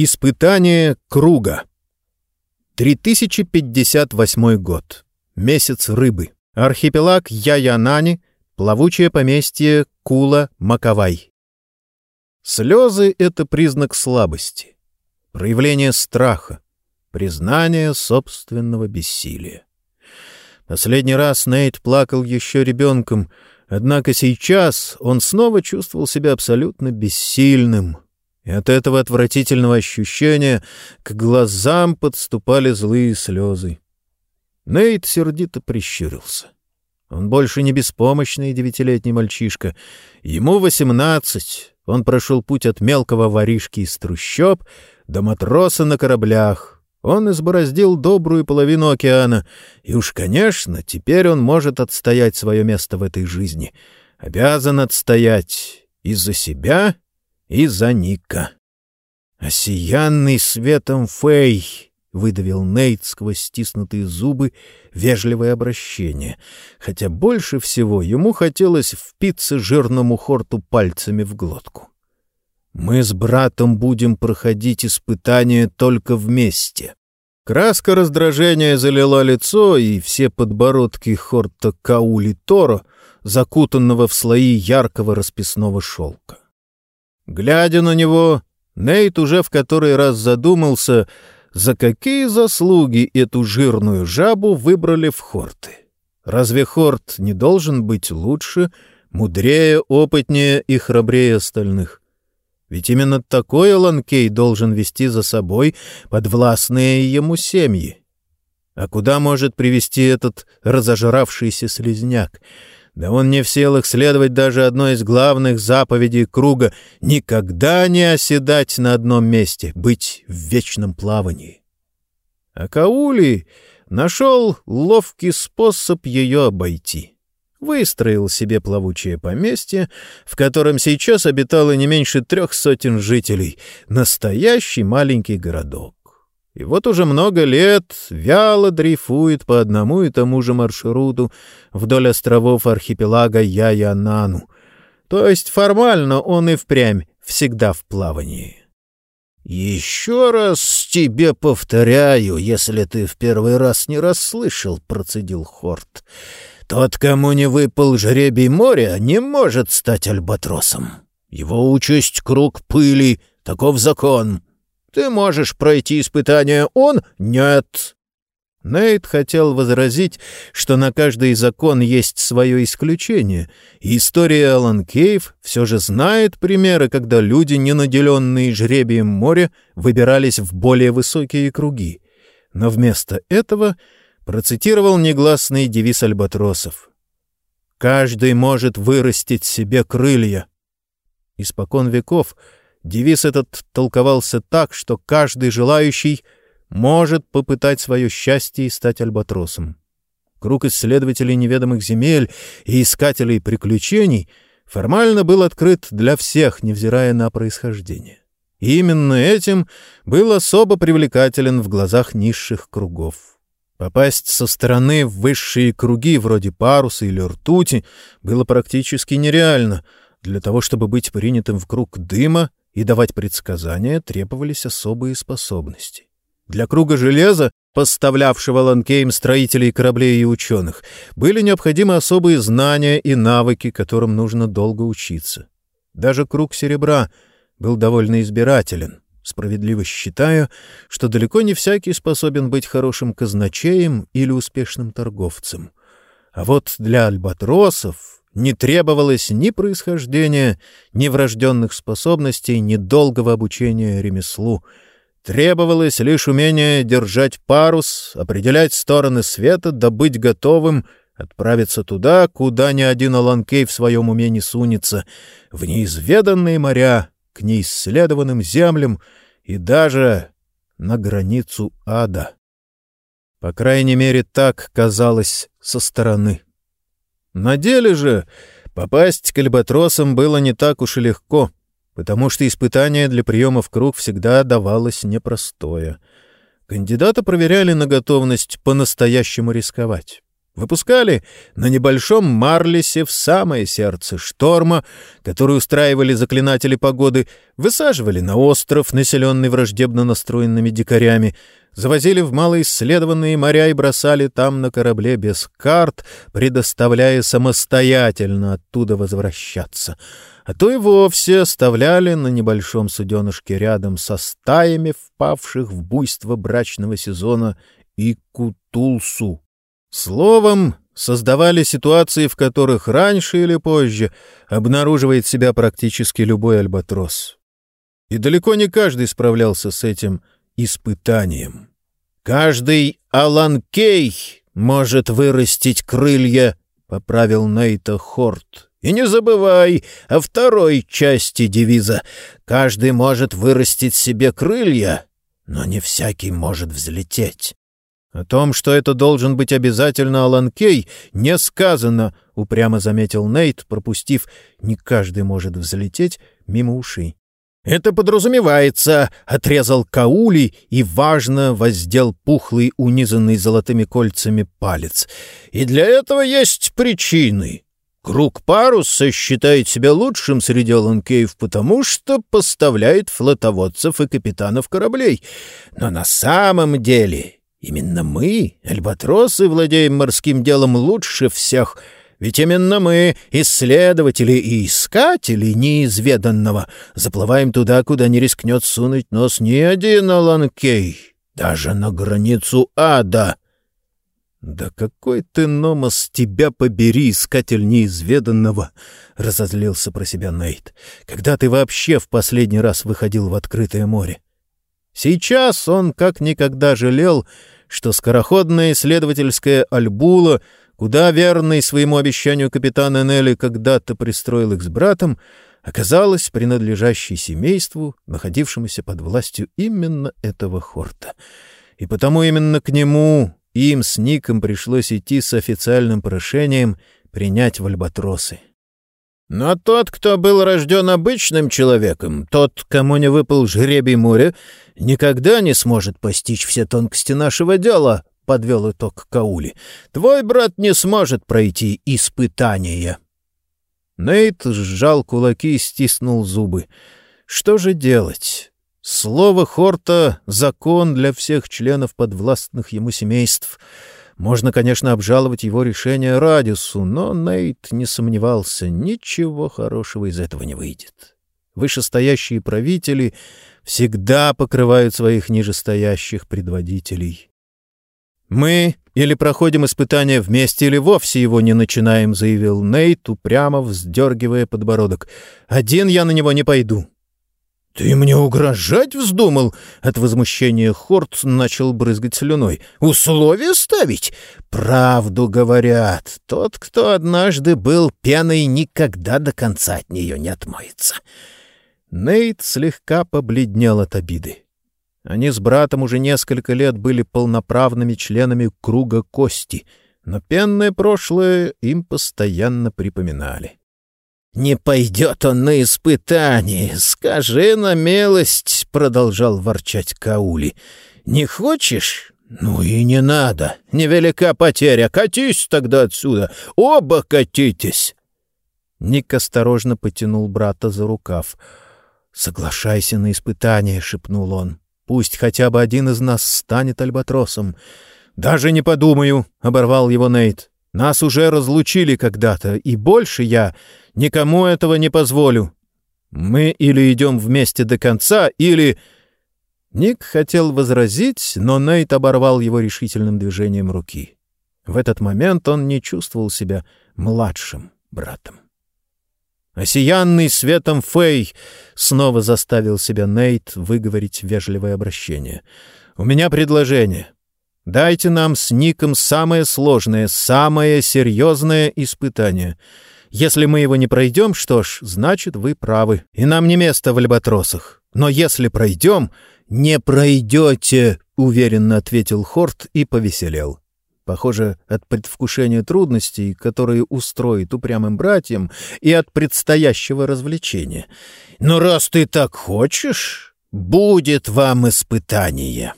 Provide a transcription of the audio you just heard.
Испытание круга. 3058 год. Месяц рыбы. Архипелаг Яянани, плавучее поместье Кула-Маковай. Слезы — это признак слабости, проявление страха, признание собственного бессилия. Последний раз Нейт плакал еще ребенком, однако сейчас он снова чувствовал себя абсолютно бессильным — и от этого отвратительного ощущения к глазам подступали злые слезы. Нейт сердито прищурился. Он больше не беспомощный девятилетний мальчишка. Ему восемнадцать. Он прошел путь от мелкого воришки из трущоб до матроса на кораблях. Он избороздил добрую половину океана, и уж, конечно, теперь он может отстоять свое место в этой жизни. Обязан отстоять и за себя, и за Ника. «Осиянный светом Фей!» — выдавил Нейт сквозь стиснутые зубы вежливое обращение, хотя больше всего ему хотелось впиться жирному хорту пальцами в глотку. «Мы с братом будем проходить испытания только вместе». Краска раздражения залила лицо, и все подбородки хорта Каули Торо, закутанного в слои яркого расписного шелка. Глядя на него, Нейт уже в который раз задумался, за какие заслуги эту жирную жабу выбрали в хорты. Разве хорт не должен быть лучше, мудрее, опытнее и храбрее остальных? Ведь именно такой Ланкей должен вести за собой подвластные ему семьи. А куда может привести этот разожравшийся слезняк? Да он не в силах следовать даже одной из главных заповедей круга — никогда не оседать на одном месте, быть в вечном плавании. А Каули нашел ловкий способ ее обойти. Выстроил себе плавучее поместье, в котором сейчас обитало не меньше трех сотен жителей, настоящий маленький городок. И вот уже много лет вяло дрейфует по одному и тому же маршруту вдоль островов архипелага Яянану. То есть формально он и впрямь всегда в плавании. «Еще раз тебе повторяю, если ты в первый раз не расслышал», — процедил Хорт. «Тот, кому не выпал жребий моря, не может стать альбатросом. Его участь — круг пыли, таков закон». Ты можешь пройти испытание, он — нет». Нейт хотел возразить, что на каждый закон есть свое исключение, и история Алан Кейв все же знает примеры, когда люди, не наделенные жребием моря, выбирались в более высокие круги. Но вместо этого процитировал негласный девиз альбатросов. «Каждый может вырастить себе крылья». Испокон веков — Девиз этот толковался так, что каждый желающий может попытать свое счастье и стать альбатросом. Круг исследователей неведомых земель и искателей приключений формально был открыт для всех, невзирая на происхождение. И именно этим был особо привлекателен в глазах низших кругов. Попасть со стороны в высшие круги, вроде паруса или ртути, было практически нереально. Для того, чтобы быть принятым в круг дыма, и давать предсказания требовались особые способности. Для круга железа, поставлявшего Ланкейм строителей кораблей и ученых, были необходимы особые знания и навыки, которым нужно долго учиться. Даже круг серебра был довольно избирателен, справедливо считая, что далеко не всякий способен быть хорошим казначеем или успешным торговцем. А вот для альбатросов не требовалось ни происхождения, ни врожденных способностей, ни долгого обучения ремеслу. Требовалось лишь умение держать парус, определять стороны света, да быть готовым отправиться туда, куда ни один Аланкей в своем уме не сунется, в неизведанные моря, к неисследованным землям и даже на границу ада. По крайней мере, так казалось со стороны. На деле же попасть к альбатросам было не так уж и легко, потому что испытание для приема в круг всегда давалось непростое. Кандидата проверяли на готовность по-настоящему рисковать. Выпускали на небольшом Марлисе в самое сердце шторма, который устраивали заклинатели погоды, высаживали на остров, населенный враждебно настроенными дикарями, завозили в малоисследованные моря и бросали там на корабле без карт, предоставляя самостоятельно оттуда возвращаться. А то и вовсе оставляли на небольшом суденышке рядом со стаями, впавших в буйство брачного сезона, и Кутулсу. Словом, создавали ситуации, в которых раньше или позже обнаруживает себя практически любой альбатрос. И далеко не каждый справлялся с этим испытанием. «Каждый Алан Кей может вырастить крылья», — поправил Нейта Хорт. «И не забывай о второй части девиза. Каждый может вырастить себе крылья, но не всякий может взлететь». «О том, что это должен быть обязательно Алан Кей, не сказано», — упрямо заметил Нейт, пропустив «не каждый может взлететь» мимо ушей. «Это подразумевается», — отрезал Каули и, важно, воздел пухлый, унизанный золотыми кольцами палец. «И для этого есть причины». Круг паруса считает себя лучшим среди ланкеев, потому что поставляет флотоводцев и капитанов кораблей. Но на самом деле Именно мы, альбатросы, владеем морским делом лучше всех, ведь именно мы, исследователи и искатели неизведанного, заплываем туда, куда не рискнет сунуть нос ни один Аланкей, даже на границу ада. «Да какой ты, Номос, тебя побери, искатель неизведанного!» — разозлился про себя Нейт. «Когда ты вообще в последний раз выходил в открытое море?» Сейчас он как никогда жалел, что скороходная исследовательская Альбула, куда верный своему обещанию капитан Энели когда-то пристроил их с братом, оказалась принадлежащей семейству, находившемуся под властью именно этого хорта. И потому именно к нему им с Ником пришлось идти с официальным прошением принять в альбатросы. Но тот, кто был рожден обычным человеком, тот, кому не выпал жребий моря, никогда не сможет постичь все тонкости нашего дела, — подвел итог Каули. Твой брат не сможет пройти испытания. Нейт сжал кулаки и стиснул зубы. Что же делать? Слово Хорта — закон для всех членов подвластных ему семейств — можно, конечно, обжаловать его решение Радиусу, но Нейт не сомневался, ничего хорошего из этого не выйдет. Вышестоящие правители всегда покрывают своих нижестоящих предводителей. «Мы или проходим испытание вместе, или вовсе его не начинаем», — заявил Нейт, упрямо вздергивая подбородок. «Один я на него не пойду». «Ты мне угрожать вздумал?» От возмущения Хорт начал брызгать слюной. «Условия ставить?» «Правду говорят. Тот, кто однажды был пеной, никогда до конца от нее не отмоется». Нейт слегка побледнел от обиды. Они с братом уже несколько лет были полноправными членами круга кости, но пенное прошлое им постоянно припоминали. «Не пойдет он на испытание, скажи на милость», — продолжал ворчать Каули. «Не хочешь? Ну и не надо. Невелика потеря. Катись тогда отсюда. Оба катитесь». Ник осторожно потянул брата за рукав. «Соглашайся на испытание», — шепнул он. «Пусть хотя бы один из нас станет альбатросом». «Даже не подумаю», — оборвал его Нейт. «Нас уже разлучили когда-то, и больше я Никому этого не позволю. Мы или идем вместе до конца, или...» Ник хотел возразить, но Нейт оборвал его решительным движением руки. В этот момент он не чувствовал себя младшим братом. «Осиянный светом Фэй!» — снова заставил себя Нейт выговорить вежливое обращение. «У меня предложение. Дайте нам с Ником самое сложное, самое серьезное испытание — если мы его не пройдем, что ж, значит, вы правы, и нам не место в альбатросах. Но если пройдем, не пройдете, — уверенно ответил Хорт и повеселел. Похоже, от предвкушения трудностей, которые устроит упрямым братьям, и от предстоящего развлечения. Но раз ты так хочешь, будет вам испытание.